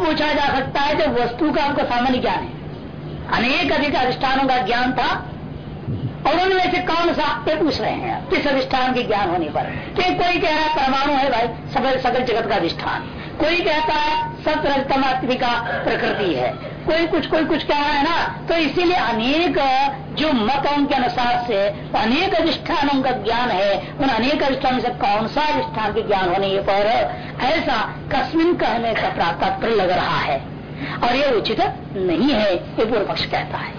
पूछा जा सकता है जब वस्तु का हमको सामान्य ज्ञान है। अनेक अधिक अधिष्ठानों का ज्ञान था, और उनमें से कौन सा? आप पूछ रहे हैं किस अधिष्ठान के ज्ञान होने पर? कि कोई कह रहा है परमाणु है भाई सब सकल जगत का अधिष्ठान। कोई कहता है सतरतमात्मिका प्रकृति है। कोई कुछ कोई कुछ कह रहा है ना तो इसीलिए अनेक जो मतों के अनुसार से अनेक अधिष्ठानों का ज्ञान है। उन अनेक अधिष्ठान से कौन सा अधिष्ठान के ज्ञान होने पर ऐसा कस्मिन कहने का प्राप्त लग रहा है। और ये उचित नहीं है, ये पूर्व पक्ष कहता है।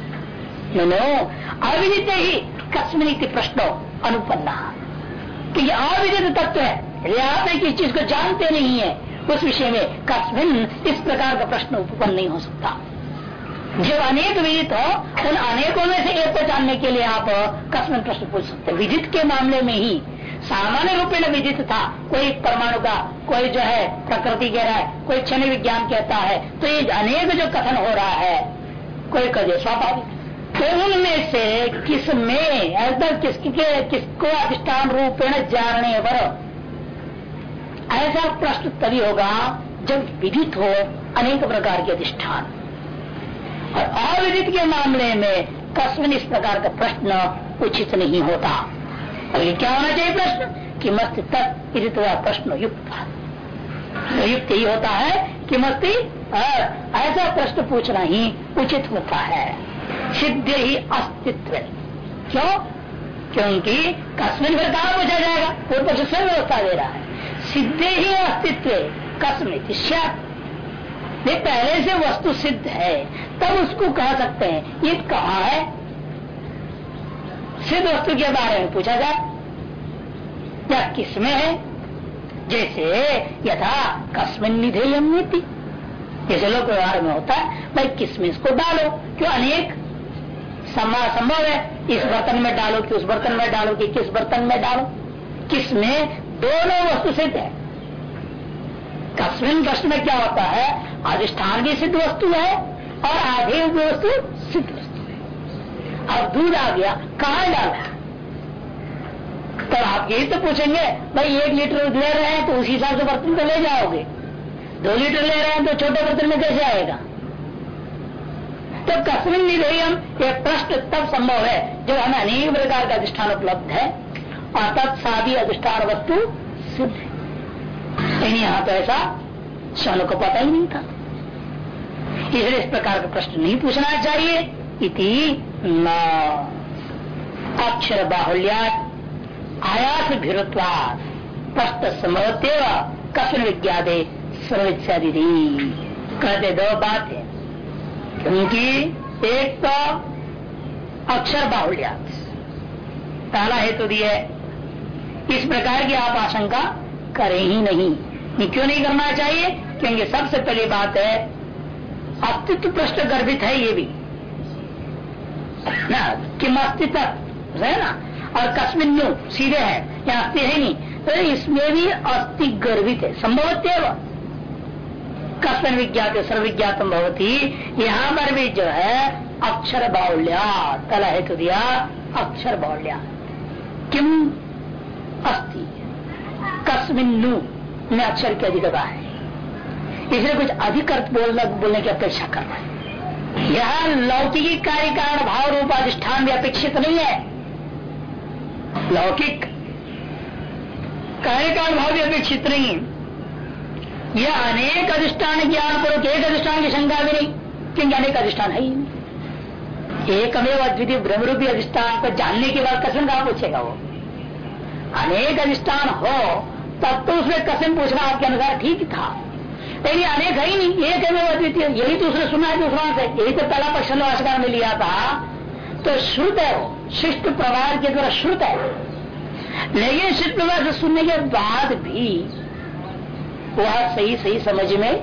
अविदित ही कस्मिन प्रश्नो अनुपन्ना। कि ये अविदित तत्व है। यदि आप किसी चीज़ को जानते नहीं है, उस विषय में कस्मिन इस प्रकार का प्रश्न उत्पन्न नहीं हो सकता। जब अनेक विदित हो उन अनेकों में से एक को जानने के लिए आप कस्मिन प्रश्न पूछ सकते विदित के मामले में ही सामान्य रूप में विदित था। कोई परमाणु का, कोई जो है, प्रकृति कह रहा है, कोई क्षण विज्ञान कहता है तो ये अनेक जो कथन हो रहा है, कोई कहे स्वाभाविक। तो उनमें से किसमें ऐसा किसके, किसको अधिष्ठान रूपेण जानने पर ऐसा प्रश्न तभी होगा जब विदित हो अनेक प्रकार के अधिष्ठान। अविदित के मामले में कस्मिन इस प्रकार का प्रश्न उचित नहीं होता। और ये क्या होना चाहिए प्रश्न? कि मस्त तत्त प्रश्न युक्त तो युक्त ही होता है कि मस्ती ऐसा प्रश्न पूछना ही उचित होता है। सिद्ध ही अस्तित्व क्यों? क्योंकि कस्मिन फिर कहा पूछा जाएगा? पूर्व पक्ष स्वयं व्यवस्था दे रहा है। सिद्धे ही अस्तित्व कस्मित ये पहले से वस्तु सिद्ध है। तब उसको कह सकते हैं, ये कहा है? सिद्ध वस्तु के बारे में पूछा जाए। या किसमें है? जैसे यथा कस्मिन निधेयम नीति। जैसे लोग व्यवहार में होता है, भाई किसमें इसको डालो? क्यों अनेक संभव है? इस बर्तन में डालो कि उस बर्तन में डालो कि किस बर्तन में डालो? किसमें? दोनों वस्तु सिद्ध है। कस्मिन प्रश्न में क्या होता है? अधिष्ठान भी सिद्ध वस्तु है और आधे वस्तु सिद्ध वस्तु है। अब दूध आ गया, कहा डाला? तो आप यही तो पूछेंगे, भाई, एक लीटर ले रहे हैं तो उसी हिसाब से बर्तन तो ले जाओगे। दो लीटर ले रहे हैं तो छोटे बर्तन में कैसे आएगा? तो कस्मिन निधेयम यह प्रश्न तब संभव है जब हमें अनेक प्रकार का अधिष्ठान उपलब्ध है और तब सादी अधिष्ठान वस्तु सिद्ध है। यहाँ तो ऐसा शन को पता ही नहीं था। इसलिए इस प्रकार का प्रश्न नहीं पूछना चाहिए। इति अक्षर बाहुल्या आयास भिरुत्वाद प्रश्न संभवते कस्मिन विज्ञाते सर्वित्यादि कहते दो बात है। क्योंकि एक तो अक्षर बाहुल्य पहला हेतु दिए इस प्रकार की आप आशंका करें ही नहीं। क्यों नहीं करना चाहिए? क्योंकि सबसे पहली बात है, अस्तित्व प्रश्न गर्भित है ये भी। ना, किम अस्तित्व? है ना? और कस्मिन सीधे है या अस्थि है नहीं। तो इसमें भी अस्थि गर्भित है संभवत्व कस्मिन विज्ञात सर्वविज्ञातम भवती। यहाँ पर भी जो है, अक्षर बाहुल्या, तला हेतु दिया, अक्षर बाहुल्या। किम अस्ति? कस्मिन में अक्षर की अधिकता है। इसलिए कुछ अधिक अर्थ बोलने बोलने की अपेक्षा कर रहा है। यह लौकिक कार्य कारण भाव रूप अधिष्ठान भी अपेक्षित नहीं है। लौकिक कार्य कारण भाव भी अपेक्षित नहीं यह अनेक अधिष्ठान ज्ञान पूर्वक एक अधिष्ठान की शंका भी नहीं, क्योंकि अनेक अधिष्ठान है ही नहीं। एक अद्वितीय ब्रह्मरूपी अधिष्ठान को जानने के बाद कसम कहा पूछेगा वो? अनेक अधिष्ठान हो तब तो उसने कसम पूछना आपके अनुसार ठीक था। लेकिन अनेक है ही नहीं एक अमेव अद्वितीय यही तो उसने सुना है दूसरा से यही तो पहला पक्ष भाषा में लिया था। तो श्रुत है वो, शिष्ट प्रवाह के द्वारा श्रुत है। लेकिन शिष्ट प्रवाह से सुनने के बाद भी वह सही सही समझ में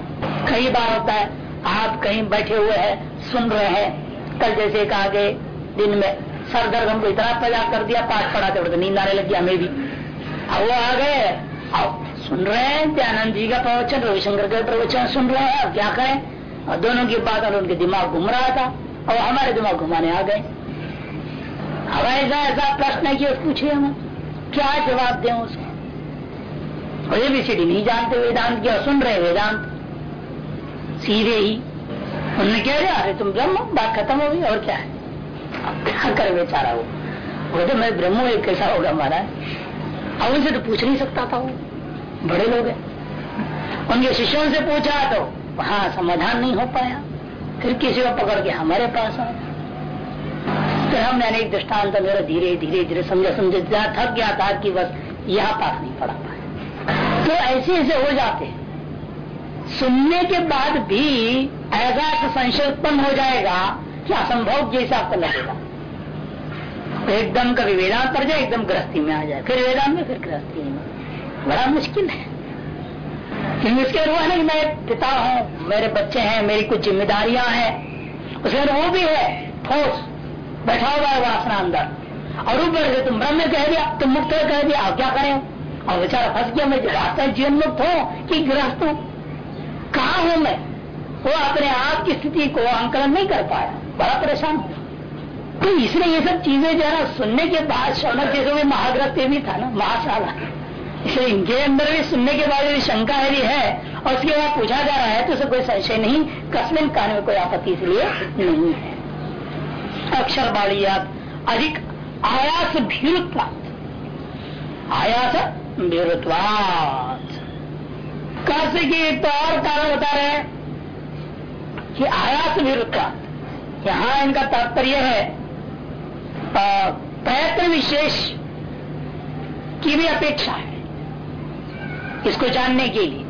कई बार होता है, आप कहीं बैठे हुए हैं, सुन रहे हैं। कल जैसे कहा गए दिन में सर दर्द हमको इतना पैदा कर दिया, पाठ पढ़ाते नींद आने लग हमें भी। अब वो आ गए अब सुन रहे हैं दयानंद जी का प्रवचन, रविशंकर का प्रवचन सुन रहे हैं? क्या करें? और दोनों की बात और उनके दिमाग घूम रहा था, और हमारे दिमाग घुमाने आ गए। अब ऐसा ऐसा प्रश्न है कि पूछिए हम, क्या जवाब दें उसको? और ये भी नहीं जानते वेदांत की, और सुन रहे वेदांत। सीधे ही उन्होंने क्या दिया, अरे तुम ब्रह्म बात खत्म हो गई, और क्या है? अब क्या कर बेचारा वो? बोलते मैं ब्रह्म एक कैसा होगा महाराज? अब उनसे तो पूछ नहीं सकता था वो। बड़े लोग हैं। उनके शिष्यों से पूछा तो वहाँ समाधान नहीं हो पाया। फिर किसी को पकड़ के हमारे पास आया फिर हमने अनेक दृष्टांत मेरा धीरे धीरे धीरे समझा, समझे। थक गया था कि बस यहाँ पास नहीं पड़ा पाया। तो ऐसे ऐसे हो जाते हैं। सुनने के बाद भी ऐसा संशय उत्पन्न हो जाएगा कि असंभव जैसा आपको लगेगा। एकदम कभी वेदांत पर जाए, एकदम गृहस्थी में आ जाए। फिर वेदांत में, फिर गृहस्थी में। बड़ा मुश्किल है। क्योंकि उसके हुआ है मैं पिता हूँ, मेरे बच्चे हैं, मेरी कुछ जिम्मेदारियाँ हैं। उसके वो भी है, ठोस, बैठा हुआ है वासना अंदर। और ऊपर से तुम ब्रह्म कह दिया, तुम मुक्त कह दिया, अब क्या करें? और बेचारा फंस गया, मैं वास्तव जीवन मुक्त हूँ, कि गृहस्थ हूँ। कहा हूँ मैं? वो अपने आप की स्थिति को आंकलन नहीं कर पाया। बड़ा परेशान। हुआ तो इसलिए ये सब चीज़ें जो है ना सुनने के बाद शौनक जैसे में महाग्रस्थ भी था ना महाशाला इसलिए इनके अंदर भी सुनने के बाद यदि शंका यदि है, और उसके बाद पूछा जा रहा है तो उसे कोई संशय नहीं, कसमिन कान में कोई आपत्ति इसलिए नहीं है। अक्षर बाड़ी याद अधिक आयास भीरुत्वात। आयास भीरुत्वात। की तो और कारण बता रहे कि आयास भीरुत्वात। यहाँ इनका तात्पर्य है प्रयत्न विशेष की भी अपेक्षा है इसको जानने के लिए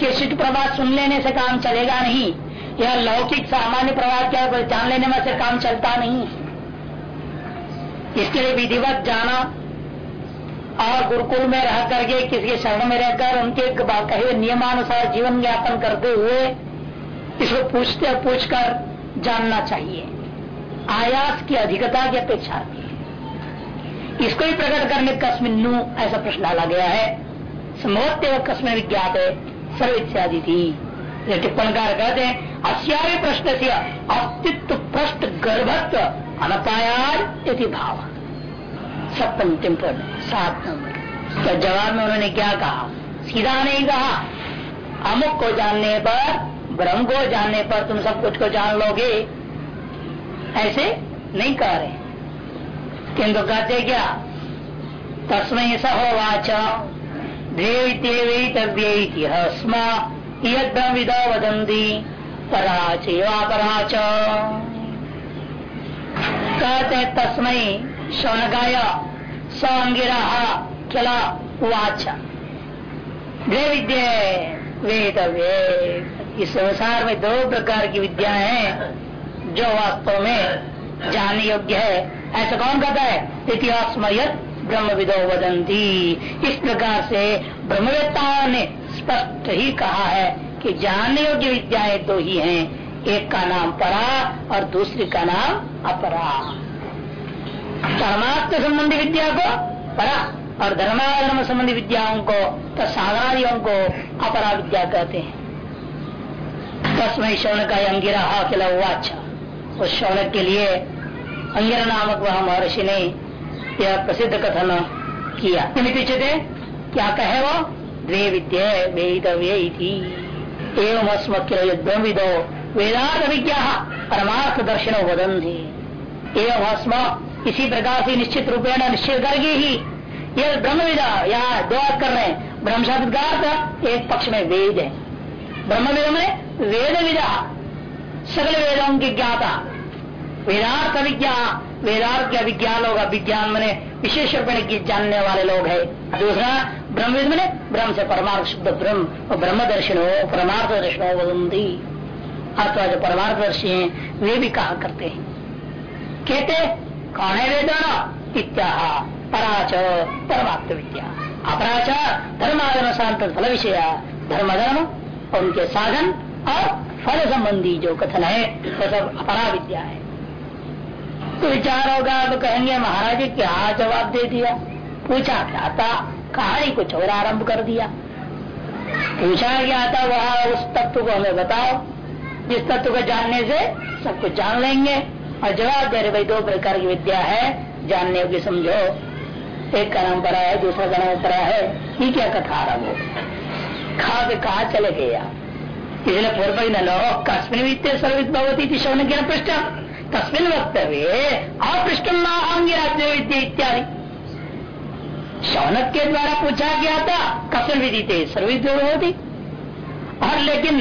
कि सिद्ध प्रभाव सुन लेने से काम चलेगा नहीं। यह लौकिक सामान्य प्रभाव क्या है? जान लेने में से काम चलता नहीं है। इसके लिए विधिवत जाना और गुरुकुल में रह करके किसी के शरण में रहकर उनके कहे नियमानुसार जीवन यापन करते हुए इसको पूछते पूछ कर जानना चाहिए। आयास की अधिकता की अपेक्षा। इसको ही प्रकट करने कस्मिन ऐसा प्रश्न डाला गया है। संभवत्व कस्म विज्ञात है सर्व इत्यादि थी टिप्पणकार कहते हैं अस्यावि प्रश्न से अस्तित्व प्रश्न गर्भत्व अनपायाद यदि भाव। सप्तम टिम्पल सात नंबर। तो जवाब में उन्होंने क्या कहा? सीधा नहीं कहा। अमुक को जानने पर, ब्रह्म को जानने पर तुम सब कुछ को जान लोगे। ऐसे नहीं कह रहे किंतु कहते क्या? तस्मय सहो वाच स्मा विदो वदंती कहते तस्मय शौनकाय सौंगिरा खिला वाच द्वे विद्या वेदव्य। इस संसार में दो प्रकार की विद्या है। जो वास्तव में जानने योग्य है। ऐसा कौन कहता है? इतिहास ब्रह्म विदो वदंती इस प्रकार से ब्रह्मवेत्ताओं ने स्पष्ट ही कहा है कि जानने योग्य विद्याएँ दो ही हैं। एक का नाम परा और दूसरी का नाम अपरा। परमात्म संबंधी विद्या को परा और धर्माधर्म संबंधी विद्याओं को तो को अपरा विद्या कहते हैं। तस्मय शौन का अंगिरा अखिला वाचा उस शौनक के लिए अंगिर नामक वह महर्षि ने यह प्रसिद्ध कथन किया। पीछे थे क्या कहे वो? द्वे विद्या वेदांत विज्ञा परमार्थ दर्शन वदन एवं अस्म इसी प्रकार से निश्चित रूपेण निश्चित करके ही यह ब्रह्म विदा यहाँ दो कर रहे ब्रह्म शब्द एक पक्ष में वेद है। ब्रह्म विद में वेद विदा सकल वेदों की ज्ञाता। वेदार्थ अभिज्ञा, वेदार्थ के अभिज्ञान होगा विज्ञान मैंने विशेष रूप में जानने वाले लोग है। दूसरा ब्रह्म मैंने ब्रह्म से परमार्थ शुद्ध ब्रह्म ब्रह्म दर्शन हो परमार्थ दर्शन हो अथवा जो परमार्थ दर्शी है, वे भी कहा करते हैं। कहते, कौन है वेदाना? इत्या पराच परमात्म विद्या अपराच, धर्माधर्म शांत फल विषय धर्म धर्म उनके साधन और फल संबंधी जो कथन है, वो सब अपरा विद्या है। तो विचार होगा तो कहेंगे, महाराज क्या जवाब दे दिया? पूछा क्या था? कहानी कुछ और आरंभ कर दिया? पूछा क्या था? वह उस तत्व को हमें बताओ। जिस तत्व को जानने से सब कुछ जान लेंगे। और जवाब दे रहे, भाई, दो प्रकार की विद्या है, जानने की समझो। एक का नाम पड़ा है, दूसरा का नाम पड़ा है। ये क्या कथा आरंभ हो? खा के कहा चले गए आप? इसलिए पूर्व न कस्मिन वित्तीय सर्वित भवती शवन ज्ञान पृष्ठ तस्मिन वक्तव्य, अपृष्ट राज्य विद्या इत्यादि। शौनक के द्वारा पूछा गया था कसल विधि थे सर्वित होती। और लेकिन,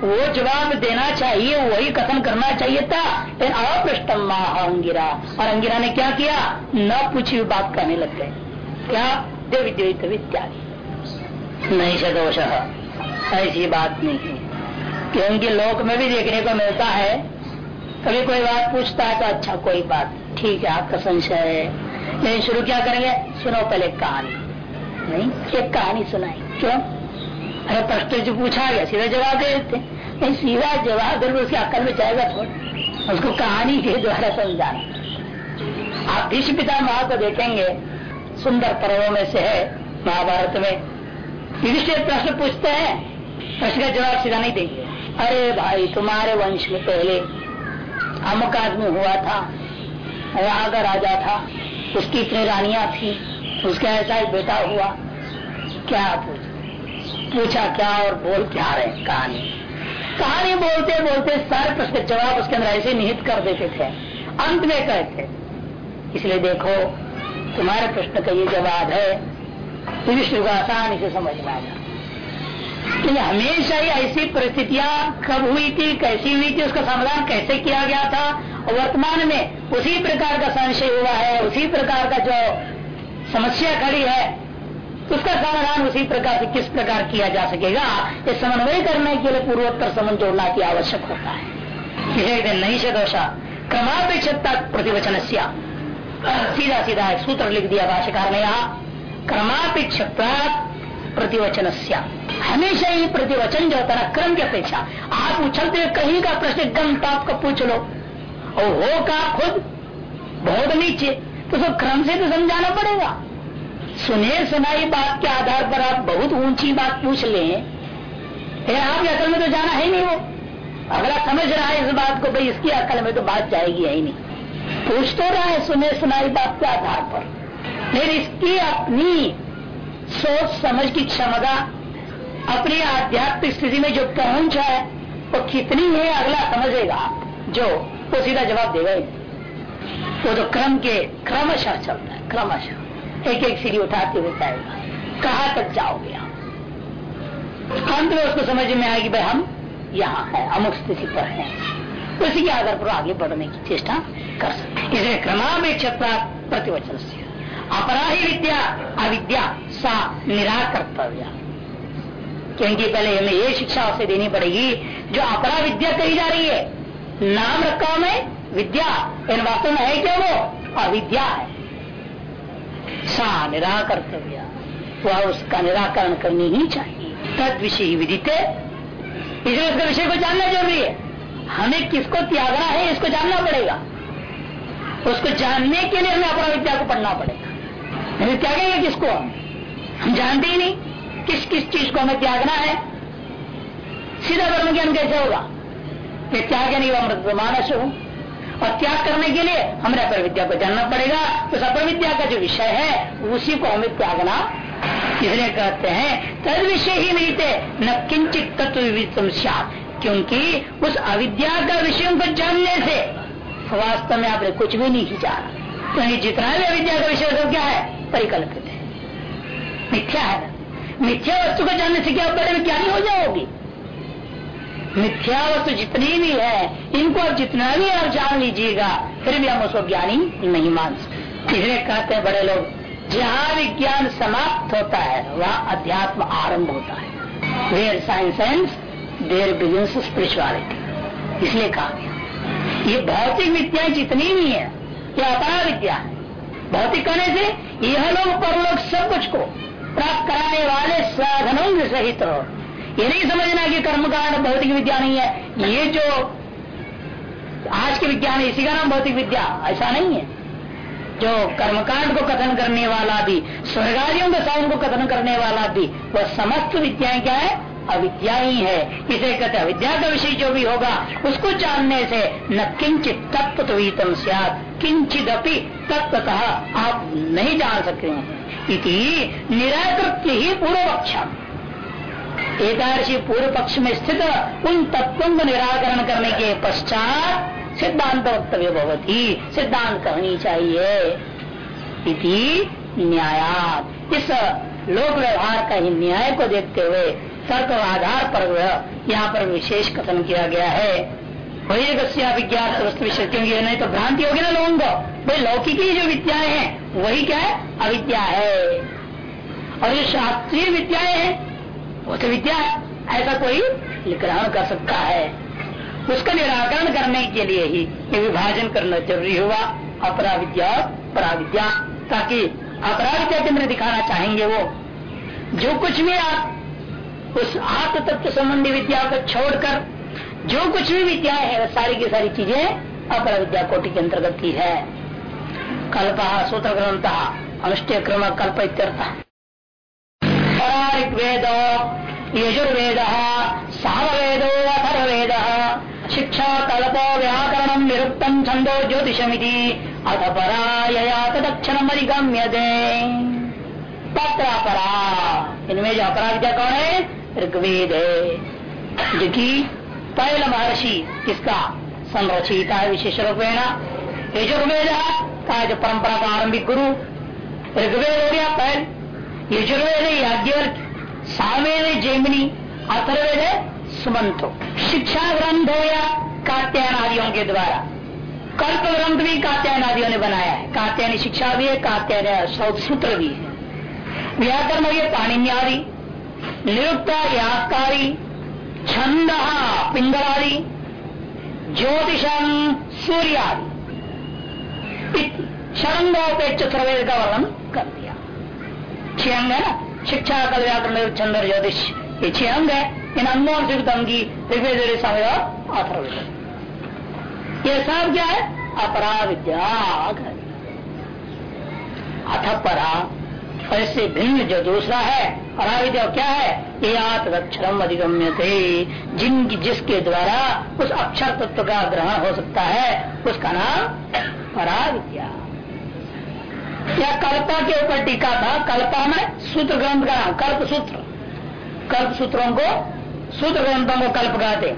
वो जवाब देना चाहिए, वही कथन करना चाहिए था, लेकिन अपृष्टम अंगिरा। और अंगिरा ने क्या किया? न पूछी हुई बात करने लग गए। क्या? देवी देवी इत्यादि नहीं से दोष ऐसी बात नहीं क्योंकि लोक में भी देखने को मिलता है। कभी कोई बात पूछता है तो अच्छा कोई बात। ठीक है, आपका संशय है। लेकिन शुरू क्या करेंगे? सुनो पहले कहानी। नहीं, एक कहानी सुनाई। क्यों? अरे प्रश्न जो पूछा गया, सीधा जवाब दे देते। नहीं, सीधा जवाब दे, उसकी अकल में जाएगा थोड़ा। उसको कहानी के द्वारा समझाना। आप भीष्म पिता महा को देखेंगे, सुंदर पर्वों में से है, महाभारत में। युधिष्ठिर प्रश्न पूछते हैं। प्रश्न का जवाब सीधा नहीं देंगे। अरे भाई, तुम्हारे वंश में पहले अमुक आदमी हुआ था वहाँ का राजा था, उसकी इतनी रानियाँ थी, उसका ऐसा एक बेटा हुआ। क्या पूछ पूछा क्या और बोल क्या रहे कहानी? कहानी बोलते बोलते सारे प्रश्न जवाब उसके अंदर ऐसे निहित कर देते थे। अंत में कहते इसलिए देखो, तुम्हारे प्रश्न का ये जवाब है विष्णु को आसानी से समझ में आया हमेशा ही ऐसी परिस्थितियाँ कब हुई थी, कैसी हुई थी, उसका समाधान कैसे किया गया था? और वर्तमान में उसी प्रकार का संशय हुआ है, उसी प्रकार का जो समस्या खड़ी है, उसका समाधान उसी प्रकार से किस प्रकार किया जा सकेगा? ये समन्वय करने के लिए पूर्वोत्तर समझ जोड़ना की आवश्यक होता है। नहीं से दोषा क्रमापेक्षता प्रतिवचन सीधा सीधा सूत्र लिख दिया भाष्यकार ने यहाँ। क्रमापेक्षता प्रतिवचन हमेशा ही प्रतिवचन जो होता है क्रम की अपेक्षा। आप उछलते हुए कहीं का प्रश्न गम टॉप का पूछ लो। और हो का खुद, बहुत नीचे। तो उसको क्रम से तो समझाना पड़ेगा। सुने, सुनाई बात के आधार पर आप बहुत ऊँची बात पूछ ले। आपकी अकल में तो जाना है नहीं वो। आप समझ रहा है इस बात को, भाई इसकी अकल में तो बात जाएगी, ही नहीं। पूछ तो रहा है सुने, सुनाई बात के आधार पर। फिर इसकी अपनी सोच समझ की क्षमता अपनी आध्यात्मिक स्थिति में जो पहुँच है, वो तो कितनी है, अगला समझेगा। जो, वो सीधा जवाब देगा वो तो क्रम के, क्रमशः चलता है, क्रमशः। एक एक सीढ़ी उठाते हुए जाएगा। कहा तक जाओगे आप? अंत में उसको समझ में आएगी भाई हम यहाँ है, अमुक स्थिति पर है। उसी के आधार पर आगे बढ़ने की चेष्टा कर सकते इसलिए क्रमापेक्षता प्रतिवचन से। अपराही विद्या, अविद्या, सा निराकर्तव्य। क्योंकि पहले हमें ये शिक्षा उसे देनी पड़ेगी, जो अपरा विद्या कही जा रही है। नाम रखा में विद्या। इन वास्तव में है क्या वो? अविद्या है। सा निराकर्तव्य वह उसका निराकरण करनी ही चाहिए। तद विषय विदित इसलिए उसका विषय को जानना ज़रूरी है। हमें किसको त्यागना है, इसको जानना पड़ेगा। उसको जानने के लिए हमें अपरा विद्या को पढ़ना पड़ेगा। नहीं त्यागेंगे किसको? हम जानते ही नहीं। किस किस चीज़ को हमें त्यागना है? सीधा ब्रह्म ज्ञान कैसे होगा? कि त्याग नहीं अमृत मानस हो। और त्याग करने के लिए हमें अपर विद्या को जानना पड़ेगा। उस अपर विद्या का जो विषय है, उसी को हमें त्यागना इसलिए कहते हैं तद विषय ही नहीं थे, न किंचित तत्व क्योंकि उस अविद्या का विषय को जानने से वास्तव में आपने कुछ भी नहीं जाना। क्योंकि जितना भी अविद्या का विषय क्या है? परिकल्पित है। मिथ्या है मिथ्या वस्तु को जानने से क्या बड़े विज्ञानी हो जाओगी? मिथ्या वस्तु जितनी भी है, इनको आप जितना भी आप जान लीजिएगा, फिर भी हम उसको ज्ञानी नहीं मान सकते। इसलिए कहते हैं बड़े लोग, जहाँ विज्ञान समाप्त होता है, वह अध्यात्म आरंभ होता है। Where science and there business spirituality इसलिए कहा गया। ये भौतिक विद्या जितनी भी है, ये अपरा विद्या है। भौतिक कहने से यह लोग, परलोक सब कुछ को प्राप्त कराने वाले साधनों सहित हो ये नहीं समझना कि कर्म कर्मकांड भौतिक विद्या नहीं है। ये जो आज के विज्ञान है, इसी का नाम भौतिक विद्या। ऐसा नहीं है। जो कर्मकांड को कथन करने वाला भी, स्वर्गादियों के साधन को कथन करने वाला भी, वह समस्त विद्याएँ क्या है? अविद्या ही है। इसे कहते अविद्या का विषय जो भी होगा, उसको जानने से न किंचित तत्वतम किंचित अपनी तत्वतः आप नहीं जान सकते हैं। इति निराकृत ही पूर्व पक्ष एकादशी पूर्व पक्ष में स्थित उन तत्वों को निराकरण करने के पश्चात सिद्धांत वक्तव्य भवती। सिद्धांत कहनी चाहिए। इति न्यायात। इस लोक व्यवहार का ही न्याय को देखते हुए तर्क आधार पर यहाँ पर विशेष कथन किया गया है। वही विज्ञान वस्तु विषय क्योंकि नहीं तो भ्रांति होगी ना लोगों को। भाई, लौकिकी जो विद्याएँ हैं, वही क्या है? अविद्या है। और जो शास्त्रीय विद्याएँ हैं, वो तो विद्या है ऐसा कोई निग्रहण कर सकता है। उसका निराकरण करने के लिए ही ये विभाजन करना ज़रूरी हुआ अपरा विद्या पराविद्या, ताकि अपराविद्या के अंदर दिखाना चाहेंगे वो। जो कुछ भी आप उस आत्म तत्व संबंधी विद्या को छोड़कर जो कुछ भी विद्या है, सारी की सारी चीज़ें अपरा विद्या कोटि के अंतर्गत ही है। कल्प सूत्र ग्रंथ अनुष्ठेय क्रम कल्प वेद यजुर्वेद, सामवेदो अथर्वेद शिक्षा कल्प व्याकरण निरुक्तम छंदो ज्योतिषमिति, अथ पराया तदक्षर अधिगम्य दे इनमें जो अपरा विद्या कौन है? ऋग्वेद। है जो कि पहला महर्षि किसका? संरचिता है विशेष रूपेण। यजुर्वेद का जो परंपरा का आरंभिक गुरु। ऋग्वेद हो गया पहल यजुर्वेद याज्ञवर्ग सामेद जैमिनी। अथर्वेद सुमंतो। शिक्षा ग्रंथ हो या कात्यायन आदियों के द्वारा। कल्प ग्रंथ भी कात्यायन आदियों ने बनाया है। कात्यायनी शिक्षा भी है, कात्यायन सूत्र भी है। व्याकरण ये पाणिन्यादि। निरुक्ता याकारी छंद पिंगलादि ज्योतिषम सूर्यादि। षडंगों चतुर्वेद का वर्णन कर दिया छह है ना शिक्षा कल व्याकरण छंद ज्योतिष ये छह है इन अंगों से अंगी ऋग्वेद समय और अथर्वेद ये सब क्या है अपरा विद्या अथ परा ऐसे भिन्न जो दूसरा है पराविद्या क्या है? ये आत्मक्षरम अधिगम्य थे जिनकी, जिसके द्वारा उस अक्षर तत्व का ग्रहण हो सकता है, उसका नाम पराविद्या। या कल्पा के ऊपर टीका था, कल्पा में सूत्र ग्रंथ का नाम, कल्प सूत्र। कल्प सूत्रों को सूत्र ग्रंथों को कल्प कहते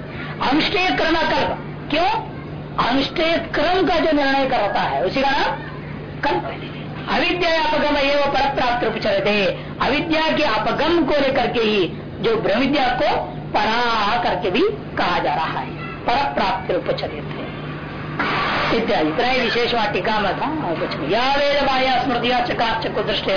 अनुष्ठेय करना कल्प। क्यों? अनुष्ठेय क्रम का जो निर्णय करता है, उसी का नाम कल्प अविद्या अपगम एवं पर प्राप्त उपचरते अविद्या के अपगम को लेकर के ही जो ब्रह्मविद्या को परा करके भी कहा जा रहा है। पर प्राप्त उपचरित इत्यादि त्रय विशेष वाटिका में था, और कुछ नहीं। या वेद बाह्य स्मृतिया चकाचक दृष्टि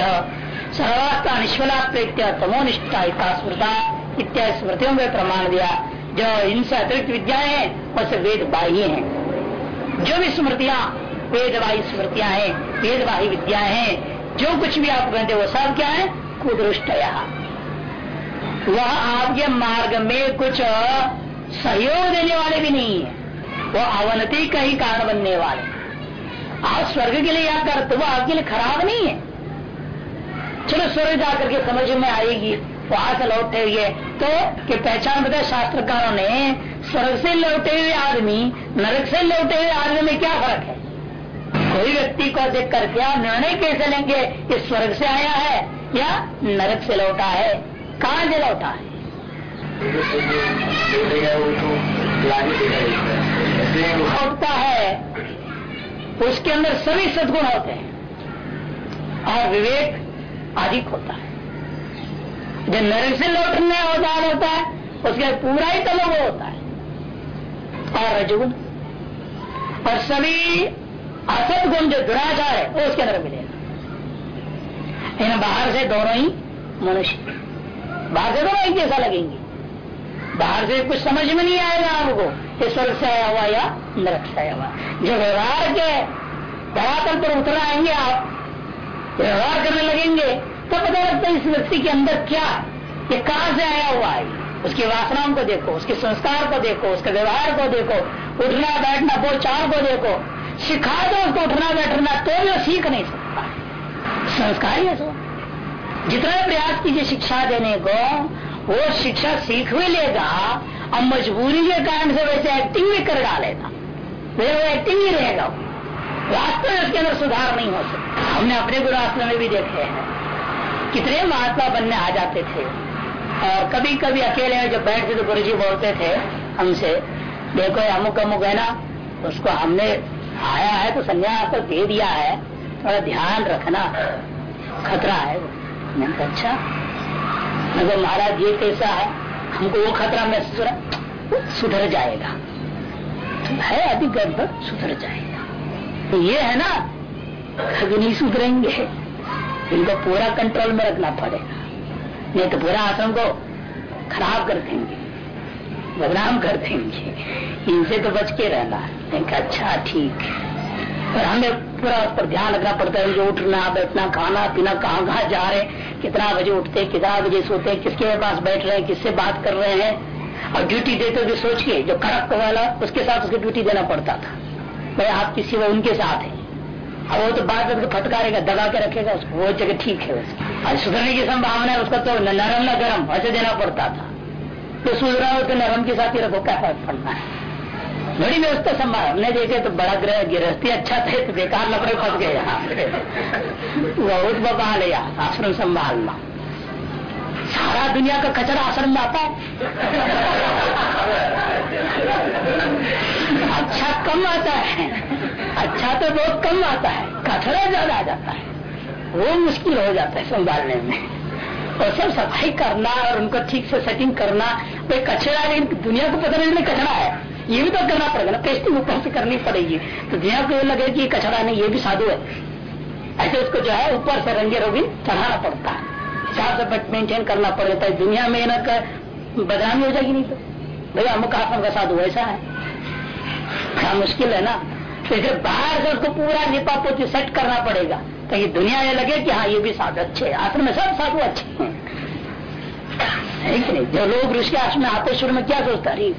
सर्वास्ता निष्फला प्रेत्य तमोनिष्ठा स्मृता इत्यादि स्मृतियों में प्रमाण दिया। जो इनसे अतिरिक्त विद्याएँ हैं, वैसे वेद बाह्य हैं। जो भी स्मृतियाँ वेदवाही स्मृतियाँ हैं, वेदवाही विद्या हैं, जो कुछ भी आप कहते वो सब क्या है? कुदृष्ट वह आपके मार्ग में कुछ सहयोग देने वाले भी नहीं है। वो अवनति का ही कारण बनने वाले आप स्वर्ग के लिए या करते वो आपके लिए खराब नहीं है। चलो स्वर्ग जाकर के समझ में आएगी, वहाँ से लौटे हुए। तो कि पहचान बताए शास्त्रकारों ने, स्वर्ग से लौटे हुए आदमी, नरक से लौटे हुए आदमी में क्या फ़र्क है? कोई व्यक्ति को देख कर क्या निर्णय कैसे लेंगे? कि स्वर्ग से आया है या नरक से लौटा है? कहा से लौटा है? होता है। उसके अंदर सभी सदगुण होते हैं। और विवेक अधिक होता है। जो नरक से लौटने अवतार होता है, उसके पूरा ही तलोग होता है। और रजगुण। और सभी असत गुण जो दुराचार है, वो उसके अंदर मिलेगा लेकिन बाहर से दोनों ही मनुष्य। बाहर से दोनों एक जैसा लगेंगे। बाहर से कुछ समझ में नहीं आएगा आपको स्वर्ग से आया हुआ या नरक से आया हुआ। जो व्यवहार के धरातल पर उतर आएँगे आप, व्यवहार करने लगेंगे तो पता लगता है इस व्यक्ति के अंदर क्या ये कहाँ से आया हुआ है। उसकी वासनाओं को देखो, उसके संस्कार को देखो, उसके व्यवहार को देखो, उठना, बैठना, बोलचाल को देखो। सिखा दो उसको उठना, बैठना तो भी वो सीख नहीं सकता। संस्कार ही है सो जितना प्रयास कीजिए शिक्षा देने को, वो शिक्षा सीख भी लेगा अब मजबूरी के कारण से वैसे एक्टिंग भी कर डालेगा फिर वो एक्टिंग ही रहेगा। वास्तव में उसके अंदर सुधार नहीं हो सकता। हमने अपने गुरु में भी देखे हैं। कितने महात्मा बनने आ जाते थे। और कभी कभी अकेले में जब बैठते तो गुरु जी बोलते थे हमसे, देखो अमुक अमुक है ना, उसको हमने आया है तो संन्यास तो दे दिया है। थोड़ा ध्यान रखना। खतरा है अच्छा। मैं महाराज ये कैसा है? हमको वो खतरा महसूस हो रहा सुधर जाएगा। तो है अभी गर्भ सुधर जाएगा। तो ये है ना, कभी नहीं सुधरेंगे। इनको पूरा कंट्रोल में रखना पड़ेगा। नहीं तो पूरा आश्रम को खराब कर देंगे। बदनाम कर देंगे। इनसे तो बच के रहना है। अच्छा ठीक है। पर हमें पूरा उस पर ध्यान रखना पड़ता है जो उठना, बैठना, खाना, पीना, कहाँ कहाँ जा रहे कितना बजे उठते, कितना बजे सोते, किसके पास बैठ रहे हैं, किससे बात कर रहे हैं। और ड्यूटी देते हुए सोच के जो कड़क वाला, उसके साथ उसकी ड्यूटी देना पड़ता था। भाई आप किसी वो उनके साथ है। अब वो तो बात करके फटकारेगा, दबा के रखेगा वो जगह ठीक है उसकी। और सुधरने की संभावना है, उसका तो नरम न गर्म ऐसे देना पड़ता था। तो सुधरा हो तो नरम के साथ ही रखो क्या फ़र्क पड़ना है? बड़ी व्यवस्था संभाल हमने देखे तो बड़ा ग्रह गृहस्थी अच्छा थे तो बेकार लपड़े फंस गए यहाँ बहुत बबाल है यार आश्रम संभालना। सारा दुनिया का कचरा आश्रम में आता है। अच्छा कम आता है। अच्छा तो बहुत कम आता है। कचरा ज़्यादा आ जाता है। वो मुश्किल हो जाता है संभालने में। और सब सफ़ाई करना और उनको ठीक से सेटिंग करना भाई कचरा दुनिया को पता नहीं कचरा है। ये भी तो करना पड़ेगा ना टेस्टिंग ऊपर से करनी पड़ेगी? तो दुनिया को लगे कि कचरा नहीं, ये भी साधु है। ऐसे उसको जो है ऊपर से रंगे रोगी चढ़ाना पड़ता है। हिसाब से मेंटेन करना पड़ता है दुनिया में ना बदनामी हो जाएगी नहीं तो। भैया, अमुक आश्रम का साधु ऐसा है। मुश्किल है ना। तो इसे बाहर से उसको पूरा निपा पोती सेट करना पड़ेगा। ताकि दुनिया ये लगे कि हाँ ये भी साधु अच्छे आश्रम में सब साधु अच्छे हैं। जो लोग ऋषि आश्रम में आते शुरू में क्या सोचता अरे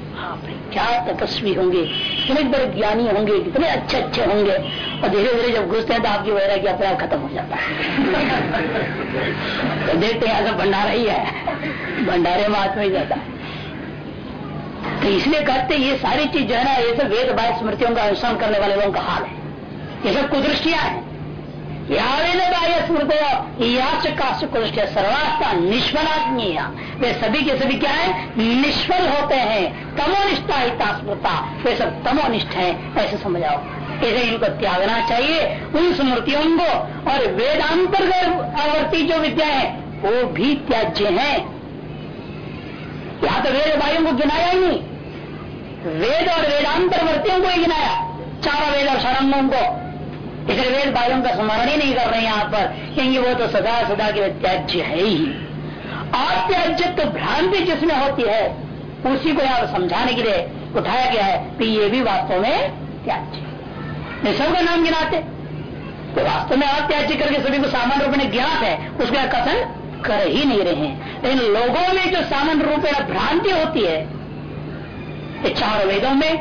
क्या तपस्वी होंगे। कितने बड़े ज्ञानी होंगे, कितने अच्छे अच्छे होंगे। और धीरे धीरे जब घुसते हैं तो आपकी वैराग्य अपने आप खत्म हो जाता है। तो देखते हैं, ऐसा भंडारा ही है। भंडारे में आत्मा ही जाता है। तो इसलिए कहते ये सारी चीज़ जो है ना, ये सब वेद बाह्य स्मृतियों का अनुसरण करने वाले लोगों का हाल है। ये सब कुदृष्टिया है। सर्वास्था निष्फलाज्ञ वे सभी के सभी क्या है? निष्फल होते हैं। तमोनिष्ठा हिता स्मृता वे सब तमोनिष्ठ है। ऐसे समझाओ। इसे इनको त्यागना चाहिए उन स्मृतियों को। और वेदांतर्गत आवर्ती जो विद्या है, वो भी त्याज्य है। यहाँ तो वेद वायु को गिनाया ही नहीं। वेद और वेदांतरवर्तियों को ही गिनाया। चारों वेद और शरणों को। इसलिए वेद वायु का स्मरण ही नहीं कर रहे यहाँ पर, क्योंकि वो तो सदा सदा के त्याज्य है ही। अत्याज्य तो भ्रांति जिसमें होती है, उसी को यहाँ समझाने के लिए उठाया गया है कि ये भी वास्तव में त्याज्य सबका नाम गिनाते। तो वास्तव में अत्याज्य करके सभी को सामान्य रूप में ज्ञात है, उसका कथन कर ही नहीं रहे हैं। लेकिन लोगों में जो सामान्य रूप में भ्रांति होती है चार वेदों में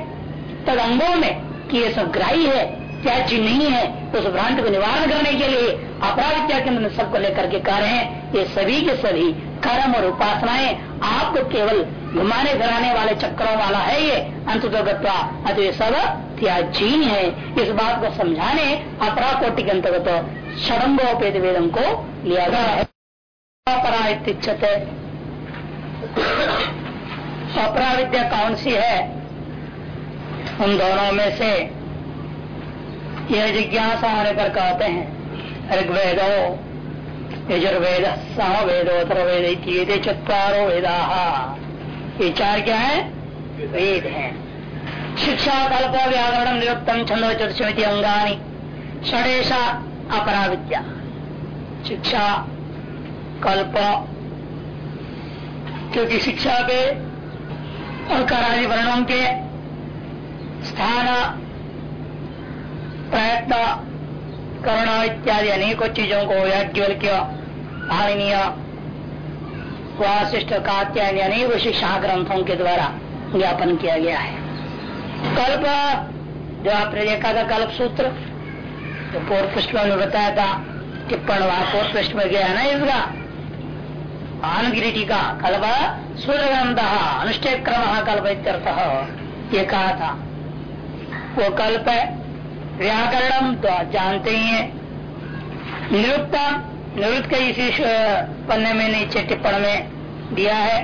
तद अंगों में कि ये सब ग्राही है, त्याज्य नहीं है तो उस भ्रांति को निवारण करने के लिए अपराध त्याग सबको लेकर के कह रहे हैं। ये सभी के सभी कर्म और उपासनाएँ आपको केवल घुमाने फिराने वाले चक्रों वाला है ये। अंत अतः ये सब त्याजीन है। इस बात को समझाने अपरा कोटि के अंतर्गत षडंगोपेत वेदम को लिया गया है। अपरा इच्छते। अपरा विद्या कौन सी है? उन दोनों में से यह जिज्ञासा होने पर कहते हैं, ऋग्वेदो यजुर्वेद सामवेदोत्तरवेद ये चतरो वेदा। ये चार क्या है? वेद है। शिक्षा, कल्प, व्याकरण, निरुक्तम, छंदो चतुस्मृति अंगानी, षडेशा अपरा विद्या शिक्षा कल्प। क्योंकि शिक्षा के और करारी वर्णों के स्थान, प्रयत्न, करुणा इत्यादि अनेकों चीज़ों को याज्ञवल्क्य पाणनीय वाशिष्ठ कात्यायनी अनेक शिक्षा ग्रंथों के द्वारा ज्ञापन किया गया है। कल्प, जो आपने देखा था कल्प सूत्र जो पूर्व पृष्ठ में बताया था, टिप्पण वहाँ पूर्व पृष्ठ में गया ना इसका? आनंद गिरी का कल्प सूर्य ग्रंथ अनुष्ठेय क्रम कल्प ये कहा था। वो कल्प व्याकरणम तो आप जानते ही है। निरुक्ता निवृत्त का इसी पन्ने में नीचे टिप्पण में दिया है।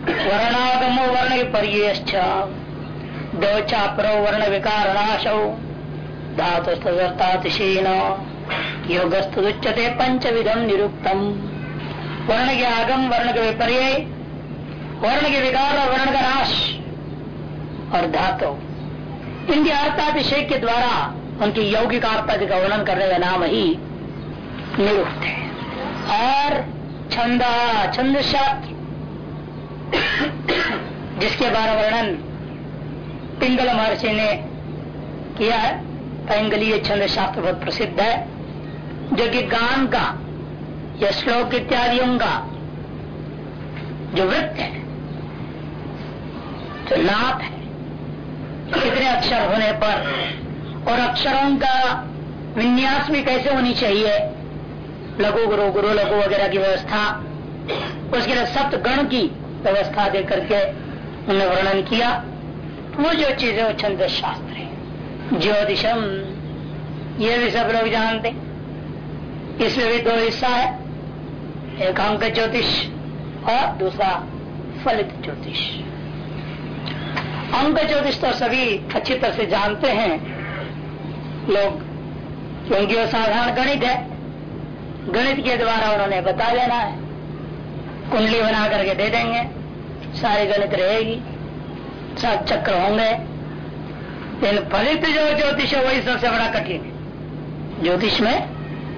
वर्णागमो वर्ण विपर्यश्च दो चापरो वर्ण विकार नाशो धातुस्तर्तातिशीन योगस्तुच्यते पंच विधम निरुक्तम। वर्ण के आगम वर्ण के विपर्य वर्ण के विकार और वर्ण का नाश और धातु इनके अर्थातिशय के द्वारा उनकी यौगिक अर्थादि का वर्णन करने का नाम ही निरुक्त है और छंद छंद जिसके बारे वर्णन पिंगल महर्षि ने किया है पैंगलीय छंद शास्त्र बहुत प्रसिद्ध है जो कि गान का या श्लोक इत्यादियों का जो वृत्त है, जो नाप है, कितने अक्षर होने पर, और अक्षरों का विन्यास भी कैसे होनी चाहिए? लघु गुरु गुरु लघु वगैरह की व्यवस्था, उसके लिए सप्त गण की व्यवस्था दे करके उन्होंने वर्णन किया। वो जो चीज़ वो छंद शास्त्र है। ज्योतिषम, ये भी सब लोग जानते इसमें भी दो हिस्सा है। एक अंक ज्योतिष और दूसरा फलित ज्योतिष। अंक ज्योतिष तो सभी अच्छी तरह से जानते हैं। लोग क्योंकि वो साधारण गणित है। गणित के द्वारा उन्होंने बता देना है। कुंडली बना करके दे देंगे। सारी गणित रहेगी। सात चक्र होंगे। लेकिन फलित जो ज्योतिष है, वही सबसे बड़ा कठिन है। ज्योतिष में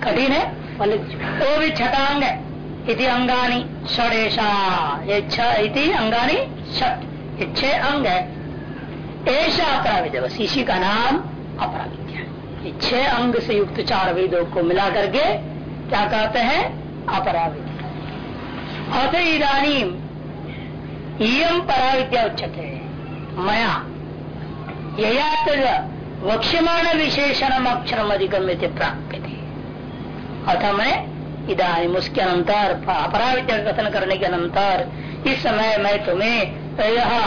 कठिन है, फलित। वो भी छटांग है। इति अंगानी षडेशा ये इति अंगानी छठ ये छह अंग। है ऐसा अपराविद्या बस इसी का नाम अपराविद्या। ये छह अंग से युक्त चार वेदों को मिला करके क्या कहते हैं? अपराविद्या। अत इधानी यम पराविद्या उच्चते मया। यया वक्ष्यमाण विशेषण अक्षर अधिगम्य प्राप्त अथ मैं इधानी उसके अंतर अपराविद्या कथन करने के अंतर इस समय मैं तुम्हें यह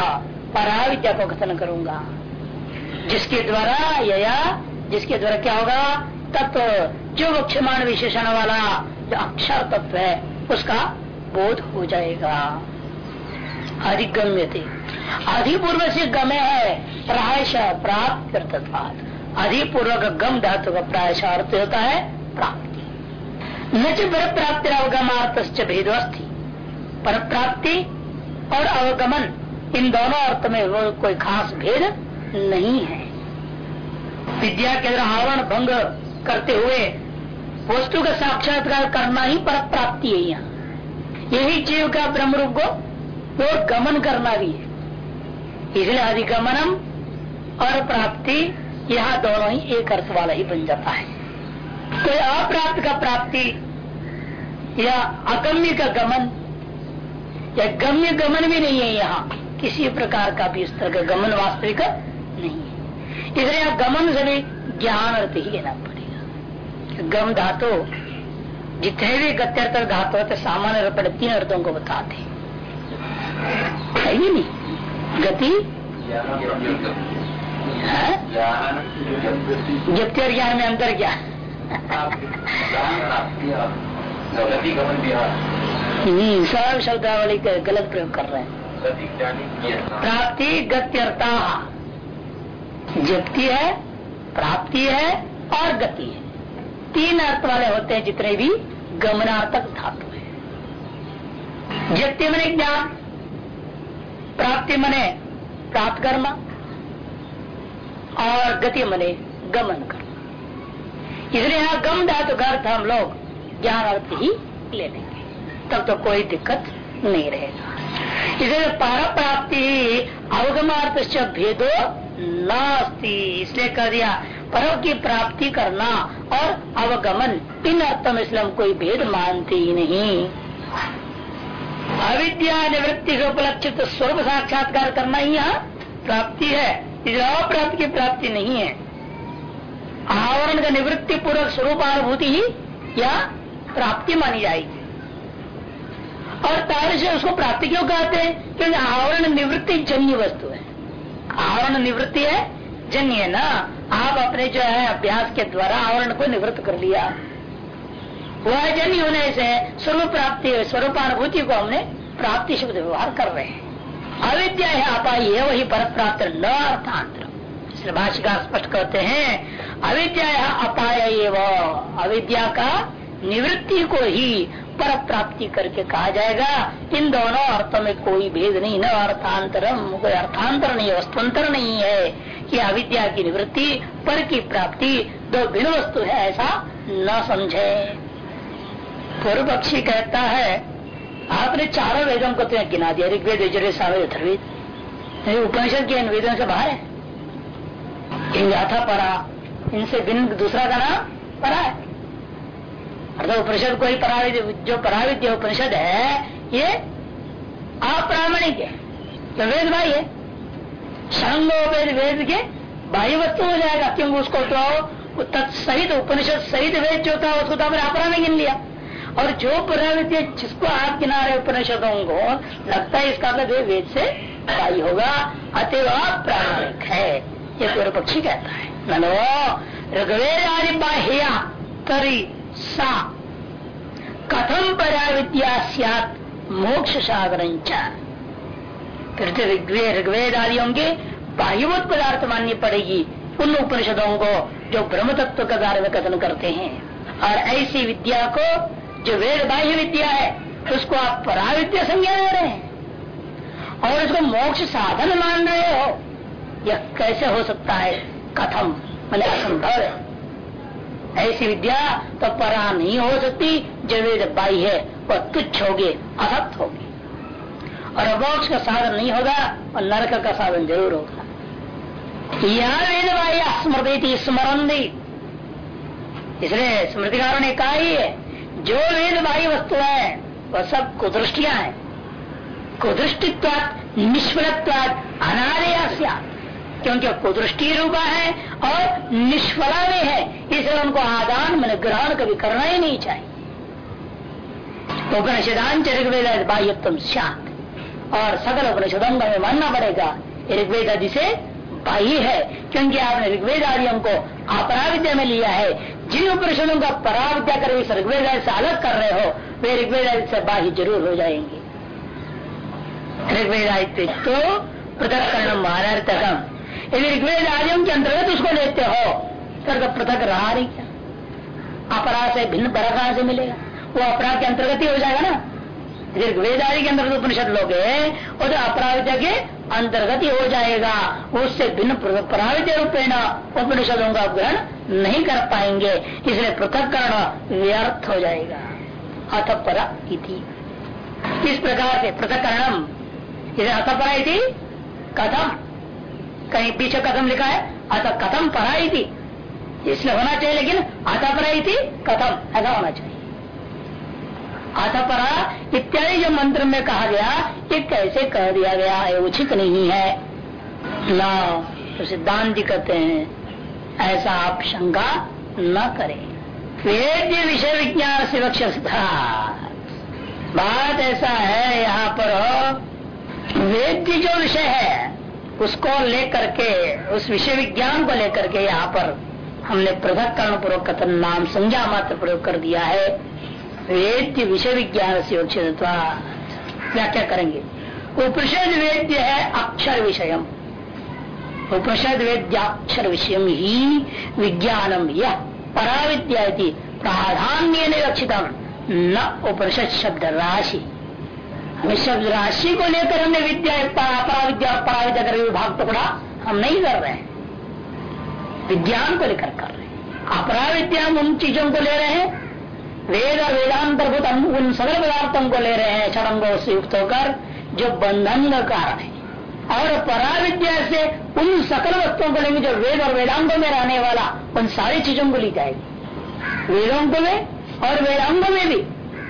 पराविद्या को कथन करूँगा। जिसके द्वारा यया, जिसके द्वारा क्या होगा? तत्व, जो वक्षमान विशेषण वाला जो अक्षर तत्व है, उसका बोध हो जाएगा। अधिगम्य थे अधिपूर्व से गमे है, प्रायश प्राप्त अधिपूर्वक गम धातु का प्रायश अर्थ होता है प्राप्ति। न पर प्राप्ति अवगमार्थ भेदवस्थी पर प्राप्ति और अवगमन, इन दोनों अर्थ में वो कोई खास भेद नहीं है। विद्या के अंदर आवरण भंग करते हुए वस्तु का साक्षात्कार करना ही पर प्राप्ति है यहाँ। यही जीव का ब्रह्म रूप को वो गमन करना भी है। इसलिए अधिगमनम और प्राप्ति, यहाँ दोनों ही एक अर्थ वाला ही बन जाता है। कोई अप्राप्त का प्राप्ति या अगम्य का गमन या गम्य गमन भी नहीं है यहाँ किसी प्रकार का भी इस तरह का गमन वास्तविक नहीं है इसलिए आप गमन से भी ज्ञान अर्थ ही लेना पड़ेगा गम धातु जितने भी गत्यर्थ धातु होते सामान्य रूप में तीन अर्थों को बताते है ही नहीं गति और ज्ञान में अंतर क्या हम्म, सब शब्दावली का गलत प्रयोग कर रहे हैं। प्राप्ति गत्यर्ता जप्ति है प्राप्ति है और गति है। तीन अर्थ वाले होते हैं जितने भी गमनार्थक धातु है। जप्ति मने ज्ञान प्राप्ति मने प्राप्त करना और गति मने गमन करना। इसलिए यहाँ गम धातु का अर्थ हम लोग ज्ञान अर्थ ही ले लेंगे। तब तो कोई दिक्कत नहीं रहेगा। इसलिए पर प्राप्ति अवगमार्थ भेदो नास्ती। इसलिए कह दिया परों की प्राप्ति करना और अवगमन, इन अर्थों में इसलिए हम कोई भेद मानते ही नहीं। अविद्या निवृत्ति से उपलक्षित स्वरूप साक्षात्कार करना ही यहाँ प्राप्ति है। इसलिए अप्राप्ति की प्राप्ति नहीं है। आवरण का निवृत्ति पूर्वक स्वरूप अनुभूति ही या प्राप्ति मानी जाएगी। और तार से उसको प्राप्ति क्यों कहते हैं? क्योंकि आवरण निवृत्ति जन्य वस्तु है। आवरण निवृत्ति है, जन्य है ना? आप अपने जो है अभ्यास के द्वारा आवरण को निवृत्त कर लिया। वह जन्य होने से स्वरूप प्राप्ति स्वरूपानुभूति को हमने प्राप्ति शब्द व्यवहार कर रहे हैं। अविद्या है अपाई है वही पर प्राप्त न अर्थांतर भाषिका स्पष्ट करते हैं, अविद्या अपाय अविद्या का निवृत्ति को ही पर प्राप्ति करके कहा जाएगा। इन दोनों अर्थों में कोई भेद नहीं। न अर्थांतरम, कोई अर्थांतर नहीं वस्तुअंतर नहीं है कि अविद्या की निवृत्ति, पर की प्राप्ति, दो भिन्न वस्तु है, ऐसा न समझे। पूर्व पक्षी कहता है, आपने चारों वेदों को तो गिना दिया। ऋग्वेद, यजुर्वेद उपनिषद के इन वेदों से बाहर है। इन था परा। इनसे भिन्न दूसरा का नाम परा है। अर्थात उपनिषद को ही पराविद्य जो पराविद्य उपनिषद है, ये अप्रामाणिक है। तो वेद भाई है। वेद वेद के बाह्य वस्तु हो जाएगा। क्योंकि उसको तो तत्सहित उपनिषद सहित वेद जो था, उसको तो आपने अपरा गिन लिया। और जो पराविद्य जिसको आप गिना रहे उपनिषदों को, लगता है इसका मतलब वेद से बाई होगा। अतएव प्रामाणिक है। ये पूर्व पक्षी कहता है। ननो ऋग्वेद आदि बाह्या तरी सा। कथम परा विद्या मोक्ष सागर फिर ऋग्वेद आदियों के बाह्यभूत पदार्थ माननी पड़ेगी उन उपनिषदों को, जो ब्रह्म तत्व के बारे में कथन करते हैं। और ऐसी विद्या को, जो वेद बाह्य विद्या है, उसको आप पराविद्या संज्ञा दे रहे हैं। और उसको मोक्ष साधन मान रहे हो, यह कैसे हो सकता है? कथम, मैंने असंभव है। ऐसी विद्या तो परा नहीं हो सकती जो वेद बाई है, वह तुच्छ होगी असत्य होगी। और मोक्ष का साधन नहीं होगा, और नरक का साधन ज़रूर होगा। यह वेद बाह्य स्मृति स्मरण दी इसलिए स्मृतिकारों ने कहा ही है, जो वेद बाह्य वस्तु है, वह सब कुदृष्टिया है। कुदृष्टित्वाद निष्फलत्वाद अनादया क्योंकि कुदृष्टि रूपा है और निष्फला में है। इसलिए उनको आदान मन ग्रहण कभी करना ही नहीं चाहिए। तो उपनिषदान ऋग्वेद बाह्यत्म शांत और सकल उपनिषदों का मानना पड़ेगा ऋग्वेद आदि से बाह्य है। क्योंकि आपने ऋग्वेद आदियों को अपराविद्या में लिया है। जिन उपनिषदों का पराविद्या कर इस ऋग्वेद से अलग कर रहे हो, वे ऋग्वेद आदि से बाह्य ज़रूर हो जाएँगे। ऋग्वेद आदित्य तो पृथक कर्ण महारार्थकम यदि ऋग्वेद आदियों के अंतर्गत उसको लेते हो। तो पृथक रहा नहीं क्या? अपराध से भिन्न बड़ा से मिलेगा? वो अपराध के अंतर्गत ही हो जाएगा ना। ऋग्वेद आदि के अंतर्गत उपनिषद लोग तो अपराध के अंतर्गत ही हो जाएगा। उससे भिन्न पराविद्य रूपेण उपनिषदों का ग्रहण नहीं कर पाएँगे। इसलिए पृथककरण व्यर्थ हो जाएगा। अथ परा इस प्रकार से पृथककरणम। इसे अथ परा कथम। कहीं पीछे कथम लिखा है, अतः कथम पढ़ाई थी। इसलिए होना चाहिए, लेकिन अतः पढ़ाई थी, कथम, ऐसा होना चाहिए। अथ परा, इत्यादि जो मंत्र में कहा गया, ये कैसे कह दिया गया है, उचित नहीं है। न तो सिद्धांत कहते हैं, ऐसा आप शंका न करें। वेद्य विषय विज्ञान से बात ऐसा है, यहाँ पर, वेद्य जो विषय है उसको लेकर के, उस विषय विज्ञान को लेकर के यहाँ पर हमने पृथक कर्ण पूर्वक कथन नाम संज्ञा मात्र प्रयोग कर दिया है। वेद्य विषय विज्ञान से व्याख्या करेंगे। उपनिषद वेद्य है अक्षर विषय उपनिषद वेद्याक्षर विषय ही विज्ञानम। यह पराविद्या प्राधान्य न उपनिषद शब्द राशि। हमें शब्द राशि को लेकर हमने विद्या परा विद्या परा विद्या कर विभाग टुकड़ा हम नहीं कर रहे हैं। विज्ञान को लेकर कर रहे हैं। अपरा विद्या उन चीज़ों को ले रहे हैं। वेद और वेदांतर्भूत उन सरल पदार्थों को ले रहे हैं चरंगों से युक्त होकर, जो बंधन का कारण है। और पराविद्या से उन सकल वस्तुओं को लेंगे जो वेद और वेदांतों में रहने वाला, उन सारी चीज़ों को ली जाएगी। वेदों को में और वेदांतों में भी,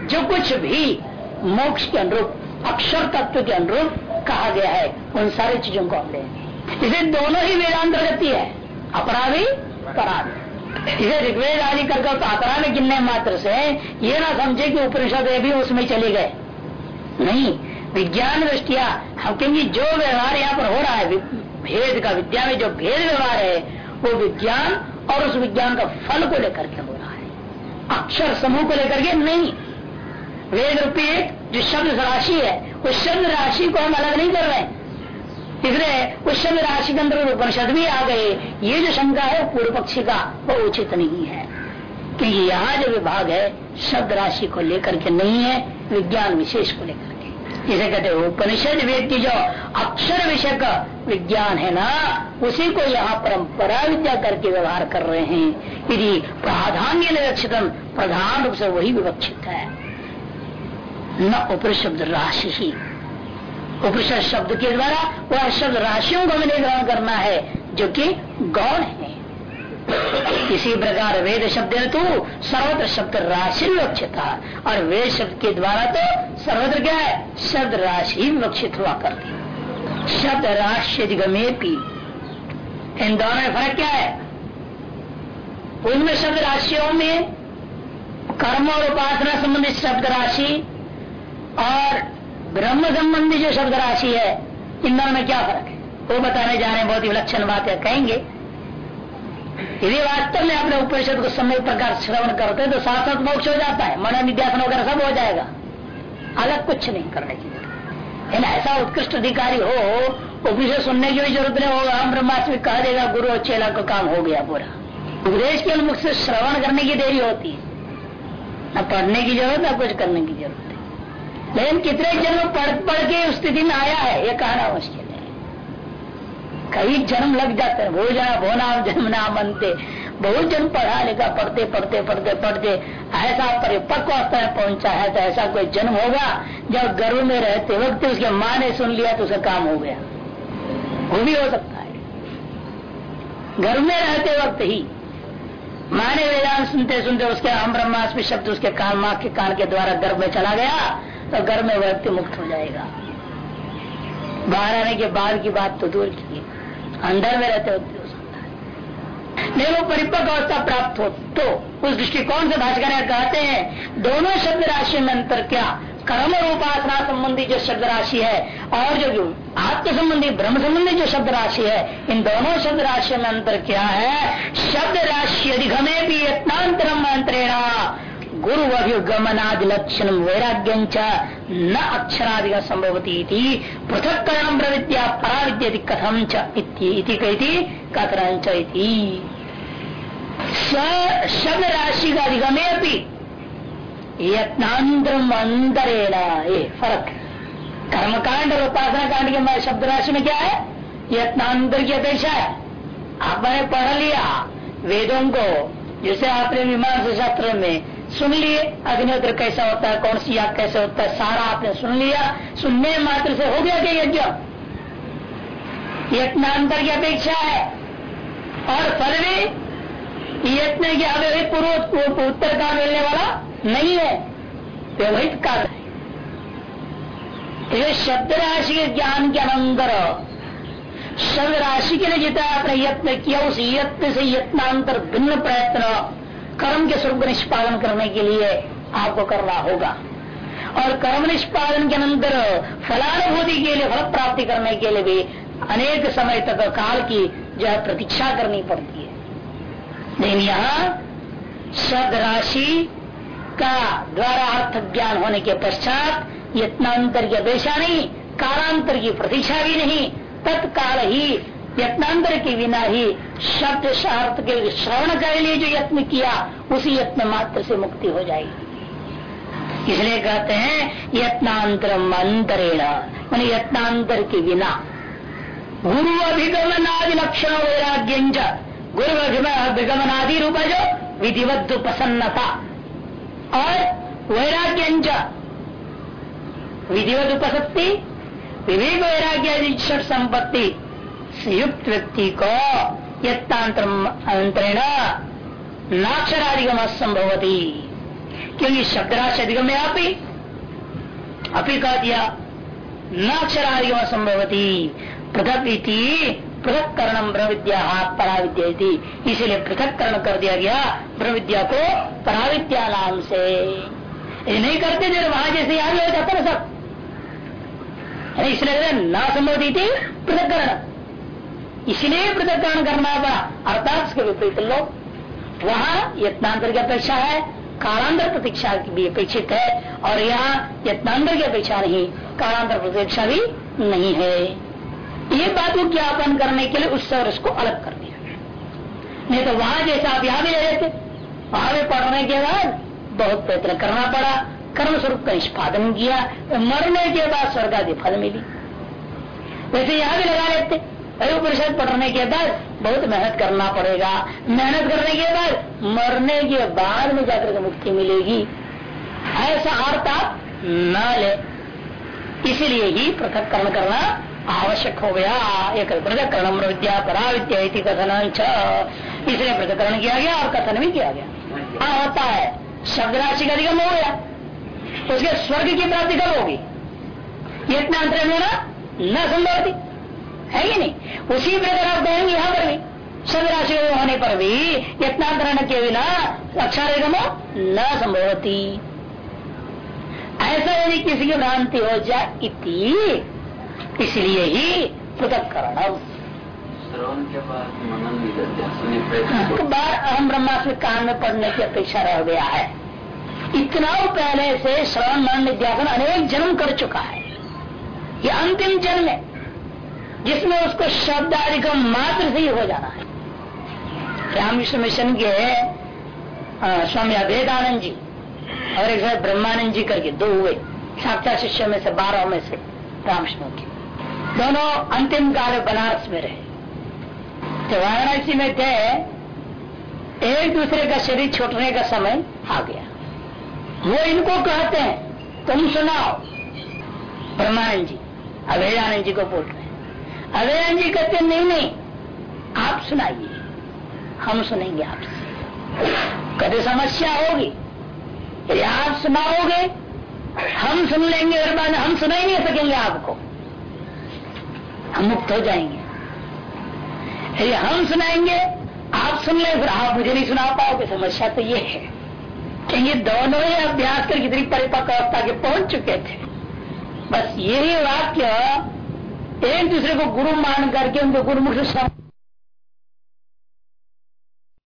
जो कुछ भी मोक्ष के अनुरूप, अक्षर तत्व के अनुरूप कहा गया है। उन सारी चीज़ों को हम लेंगे इसे दोनों ही वेदांतर्गति है। अपराधी, पराध। इसे ऋग्वेद आदि करके तो अपराध गिनने मात्र से ये ना समझे कि उपनिषद भी उसमें चले गए। नहीं, विज्ञान दृष्टिया, हम क्योंकि जो व्यवहार यहाँ पर हो रहा है, भेद का विद्या में जो भेद व्यवहार है, वो विज्ञान और उस विज्ञान का फल को लेकर के हो रहा है। अक्षर समूह को लेकर के नहीं वेद रूपी जो शब्द राशि है, उस शब्द राशि को हम अलग नहीं कर रहे इसलिए उस शब्द राशि के अंदर उपनिषद भी आ गए, ये जो शंका है पूर्व पक्षी का वो उचित नहीं है। क्योंकि यहाँ जो विभाग है, शब्द राशि को लेकर के नहीं है, विज्ञान विशेष को लेकर के। जिसे कहते हैं उपनिषद वेद की जो अक्षर विषय का विज्ञान है ना, उसी को यहाँ परंपरा विद्या करके व्यवहार कर रहे हैं। यदि प्राधान्य निरक्षित प्रधान रूप से वही विवक्षित है। न उपनिषद राशि ही। उपनिषद शब्द के द्वारा वह शब्द राशियों को भी ग्रहण करना है, जो कि गौण है। इसी प्रकार वेद शब्द तो सर्वत्र शब्द राशि विवक्षित और वेद शब्द के द्वारा तो सर्वत्र क्या है? शब्द राशि विवक्षित हुआ करती शब्द राशि गमे भी इन दोनों में फ़र्क क्या है? उनमें शब्द राशियों में कर्म और उपासना संबंधित शब्द राशि और ब्रह्म संबंधी जो शब्द राशि है इन दोनों में क्या फ़र्क है? वो बताने जा रहे हैं, बहुत ही विलक्षण बात है, कहेंगे। यदि वास्तव में अपने उपनिषद को समय प्रकार श्रवण करते हैं तो साथ साथ मोक्ष हो जाता है, मन निध्यासन वगैरह सब हो जाएगा। अलग कुछ नहीं करने की ज़रूरत। ऐसा उत्कृष्ट अधिकारी हो उपनिषद सुनने की भी ज़रूरत नहीं होगा, हम ब्रह्मास्मि कह देगा, गुरु और चेला का काम हो गया पूरा। उपदेश के अनुमुख से श्रवण करने की देरी होती है। न पढ़ने की ज़रूरत, न कुछ करने की ज़रूरत। लेकिन कितने जन्म पढ़ पढ़ के उस स्थिति में आया है? ये कहना मुश्किल है कई जन्म लग जाते हैं। वो जना वो नाम जन्म नाम मनते। बहुत जन्म पढ़ा लिखा पढ़ते पढ़ते पढ़ते पढ़ते ऐसा परिपक्व अवस्था में पहुँचा है तो ऐसा कोई जन्म होगा? जब गर्भ में रहते वक्त उसके माँ ने सुन लिया तो उसका काम हो गया। वो भी हो सकता है। गर्भ में रहते वक्त ही माँ ने वेदांत सुनते सुनते उसके हम ब्रह्मास्मि शब्द उसके कान, माँ के कान के द्वारा गर्भ में चला गया। तो में व्यक्ति मुक्त हो जाएगा। बाहर आने के बाद की बात तो दूर की अंदर में रहते होते हो सकता है। नहीं, वो परिपक्व अवस्था प्राप्त हो तो उस दृष्टिकोण से भाषकर कहते हैं, दोनों शब्द राशि में अंतर क्या? कर्म और उपासना संबंधी जो शब्द राशि है और जो आत्म संबंधी, ब्रह्म संबंधी जो शब्द राशि है, इन दोनों शब्द राशि में अंतर क्या है? शब्द राशि अधिगमे भी यत्नांतरम अंतरेणा। गुरु अभिगमनादि लक्षण वैराग्य न अक्षरादि का संभवती पृथक करण प्रविद्या पराविद्य कथम चीति कथन शब्द राशि का अधिगमे भी यत्नांतरम अंतरेण ये फ़र्क। कर्मकांड और उपासना कांड के शब्द राशि में क्या है? यत्नांतर की अपेक्षा है। आपने पढ़ लिया। वेदों को, जैसे आपने विमान शास्त्र में सुन लिए, अग्निहोत्र कैसा होता है, कौन सी आग कैसे होता है, सारा आपने सुन लिया। सुनने मात्र से हो गया क्या यज्ञ? यत्नांतर की अपेक्षा है। और फल भी यत्न की हमें पूर्व उत्तर का मिलने वाला नहीं है। व्यवहित काल है शब्द राशि के ज्ञान के अनंतर शब्द राशि के लिए जितना आपने यत्न किया, उस यत्न से यत्नांतर भिन्न प्रयत्न कर्म के स्वरूप निष्पादन करने के लिए आपको करना होगा। और कर्म निष्पादन के अंदर फलानुभूति के लिए, फल प्राप्ति करने के लिए भी अनेक समय तक काल की जो है प्रतीक्षा करनी पड़ती है। लेकिन यहाँ शब्द राशि का द्वारा अर्थ ज्ञान होने के पश्चात यत्नांतर की अपेक्षा नहीं, कालांतर की प्रतीक्षा भी नहीं, तत्काल ही यत्नांतर के बिना ही शब्द शार्थ के श्रवण के लिए जो यत्न किया, उसी यत्न मात्र से मुक्ति हो जाएगी। इसलिए कहते हैं यत्नांतर अंतरेण मान यत्नांतर के बिना गुरु अभिगमनादि लक्षण वैराग्य गुरु अभिगमनादि रूप जो विधिवत प्रसन्नता और वैराग्य विधिवत उपसक्ति विवेक वैराग्य संपत्ति। संयुक्त व्यक्ति को यत्तांतरेण नाक्षराधिगम असंभवती क्योंकि शब्दराश अधिगम में आप अपी कह दिया? नाक्षराधिगम असंभवती पृथक पृथक करण ब्रह्म विद्या इसीलिए पृथक करण कर दिया गया ब्रह्म को पराविद्या नाम से। ये नहीं करते जब वहाँ जैसे आगे हो जाता ना सब। इसलिए न संभवती थी पृथक करण इसलिए पृथककरण करना पड़ा अर्थात उसके विपरीत लोग, वहाँ यत्नांतर की अपेक्षा है, कालांतर प्रतीक्षा भी अपेक्षित है, और यहाँ यत्नांतर की अपेक्षा नहीं, कालांतर प्रतीक्षा भी नहीं है। ये बात को ज्ञापन करने के लिए उस सर को अलग कर दिया नहीं तो वहाँ जैसा आप यहाँ भी रहे थे, वहाँ भी पढ़ने के बाद बहुत प्रयत्न करना पड़ा। कर्म स्वरूप का निष्पादन किया तो मरने के बाद स्वर्ग आदि फल मिली। वैसे यहाँ भी लगा लेते। परिषद पढ़ने के बाद बहुत मेहनत करना पड़ेगा। मेहनत करने के बाद मरने के बाद में जाकर के मुक्ति मिलेगी। ऐसा अर्थ आप न ले। इसीलिए ही पृथककरण करना आवश्यक हो गया। एक पृथककरण विद्या परा विद्या कथन इसलिए पृथककरण किया गया और कथन भी किया गया। होता है शब्द राशि का अधिगम हो गया। उसके स्वर्ग की प्राप्ति कब होगी? ये इतना अंतर में ना न संभव है कि नहीं। उसी प्रकार आप कहेंगे यहाँ पर भी शब्द राशि होने पर भी इतना अंतरण के बिना अक्षर न संभवती। ऐसा यदि किसी की भ्रांति हो जाए इति इसलिए ही पृथक हाँ, बार अहम ब्रह्मास्म कान में पढ़ने की अपेक्षा रह गया है। इतना पहले से श्रवण मन निध्यासन अनेक जन्म कर चुका है। ये अंतिम जन्म है। जिसमें उसको शब्द आदि का मात्र से ही हो जाना है। राम रामकृष्ण मिशन के स्वामी अभेदानंद जी और एक साथ ब्रह्मानंद जी करके दो हुए। साक्षात शिष्य में से बारह में से रामकृष्ण के। दोनों अंतिम काल बनारस में रहे। तो वाराणसी में थे, एक दूसरे का शरीर छोड़ने का समय आ गया। वो इनको कहते हैं, तुम सुनाओ। ब्रह्मानंद जी, अभेदानंद जी को बोल रहे हैं जी कहते नहीं नहीं, आप सुनाइए। हम सुनेंगे आपसे। कभी समस्या होगी? यदि आप सुनाओगे, हम सुन लेंगे अगर बाद हम सुना ही नहीं सकेंगे आपको। हम मुक्त हो जाएँगे। यदि हम सुनाएँगे, आप सुन ले, फिर आप मुझे नहीं सुना पाओगे। समस्या तो ये है। कि ये दोनों ही अभ्यास कर कितनी परिपक्व अवस्था के पहुँच चुके थे। बस यही वाक्य एक दूसरे को गुरु मान करके उनको गुरुमुख